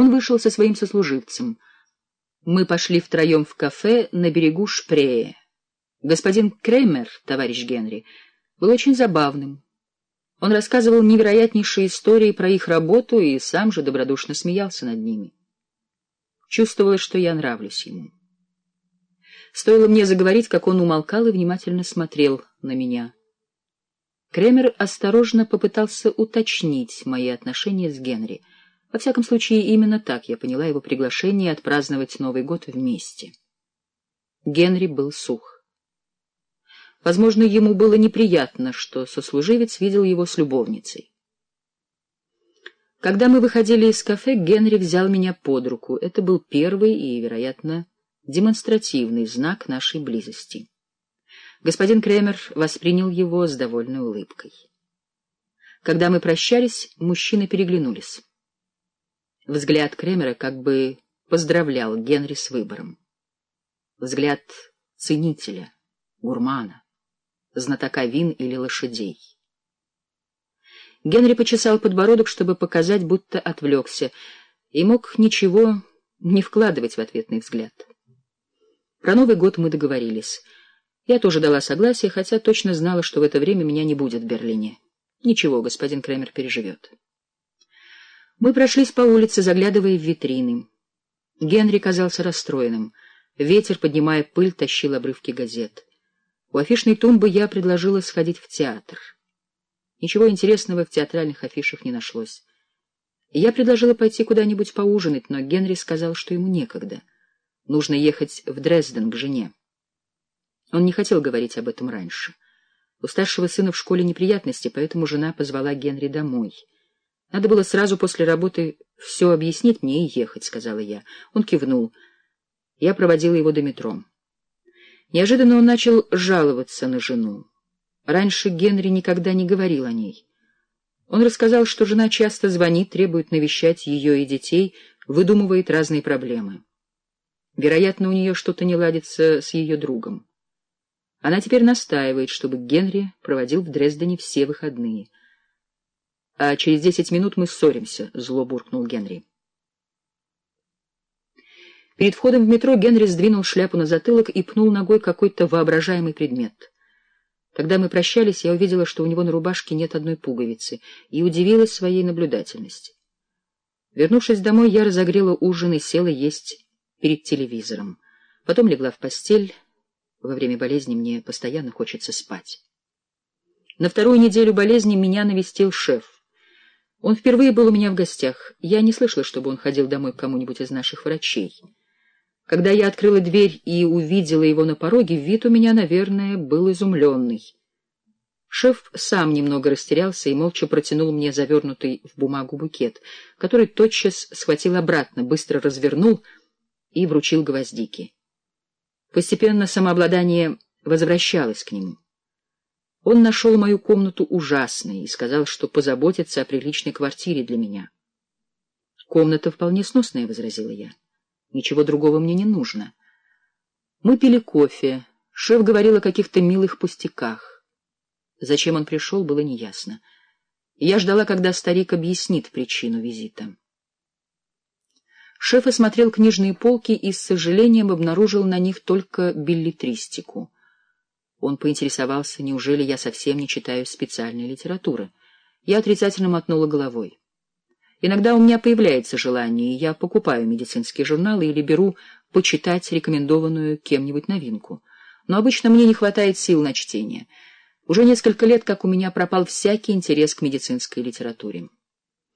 Он вышел со своим сослуживцем. Мы пошли втроем в кафе на берегу Шпрее. Господин Кремер, товарищ Генри, был очень забавным. Он рассказывал невероятнейшие истории про их работу и сам же добродушно смеялся над ними. Чувствовалось, что я нравлюсь ему. Стоило мне заговорить, как он умолкал и внимательно смотрел на меня. Кремер осторожно попытался уточнить мои отношения с Генри. Во всяком случае, именно так я поняла его приглашение отпраздновать Новый год вместе. Генри был сух. Возможно, ему было неприятно, что сослуживец видел его с любовницей. Когда мы выходили из кафе, Генри взял меня под руку. Это был первый и, вероятно, демонстративный знак нашей близости. Господин Кремер воспринял его с довольной улыбкой. Когда мы прощались, мужчины переглянулись. Взгляд Кремера как бы поздравлял Генри с выбором. Взгляд ценителя, гурмана, знатока вин или лошадей. Генри почесал подбородок, чтобы показать, будто отвлекся, и мог ничего не вкладывать в ответный взгляд. Про Новый год мы договорились. Я тоже дала согласие, хотя точно знала, что в это время меня не будет в Берлине. Ничего, господин Кремер переживет. Мы прошлись по улице, заглядывая в витрины. Генри казался расстроенным. Ветер, поднимая пыль, тащил обрывки газет. У афишной тумбы я предложила сходить в театр. Ничего интересного в театральных афишах не нашлось. Я предложила пойти куда-нибудь поужинать, но Генри сказал, что ему некогда. Нужно ехать в Дрезден к жене. Он не хотел говорить об этом раньше. У старшего сына в школе неприятности, поэтому жена позвала Генри домой. Надо было сразу после работы все объяснить мне и ехать, — сказала я. Он кивнул. Я проводила его до метро. Неожиданно он начал жаловаться на жену. Раньше Генри никогда не говорил о ней. Он рассказал, что жена часто звонит, требует навещать ее и детей, выдумывает разные проблемы. Вероятно, у нее что-то не ладится с ее другом. Она теперь настаивает, чтобы Генри проводил в Дрездене все выходные. «А через десять минут мы ссоримся», — зло буркнул Генри. Перед входом в метро Генри сдвинул шляпу на затылок и пнул ногой какой-то воображаемый предмет. Когда мы прощались, я увидела, что у него на рубашке нет одной пуговицы, и удивилась своей наблюдательности. Вернувшись домой, я разогрела ужин и села есть перед телевизором. Потом легла в постель. Во время болезни мне постоянно хочется спать. На вторую неделю болезни меня навестил шеф. Он впервые был у меня в гостях. Я не слышала, чтобы он ходил домой к кому-нибудь из наших врачей. Когда я открыла дверь и увидела его на пороге, вид у меня, наверное, был изумленный. Шеф сам немного растерялся и молча протянул мне завернутый в бумагу букет, который тотчас схватил обратно, быстро развернул — и вручил гвоздики. Постепенно самообладание возвращалось к нему. Он нашел мою комнату ужасной и сказал, что позаботится о приличной квартире для меня. «Комната вполне сносная», — возразила я. «Ничего другого мне не нужно». Мы пили кофе. Шеф говорил о каких-то милых пустяках. Зачем он пришел, было неясно. Я ждала, когда старик объяснит причину визита. Шеф осмотрел книжные полки и с сожалением обнаружил на них только билетристику. Он поинтересовался, неужели я совсем не читаю специальной литературы. Я отрицательно мотнула головой. Иногда у меня появляется желание, и я покупаю медицинские журналы или беру почитать рекомендованную кем-нибудь новинку. Но обычно мне не хватает сил на чтение. Уже несколько лет, как у меня пропал всякий интерес к медицинской литературе.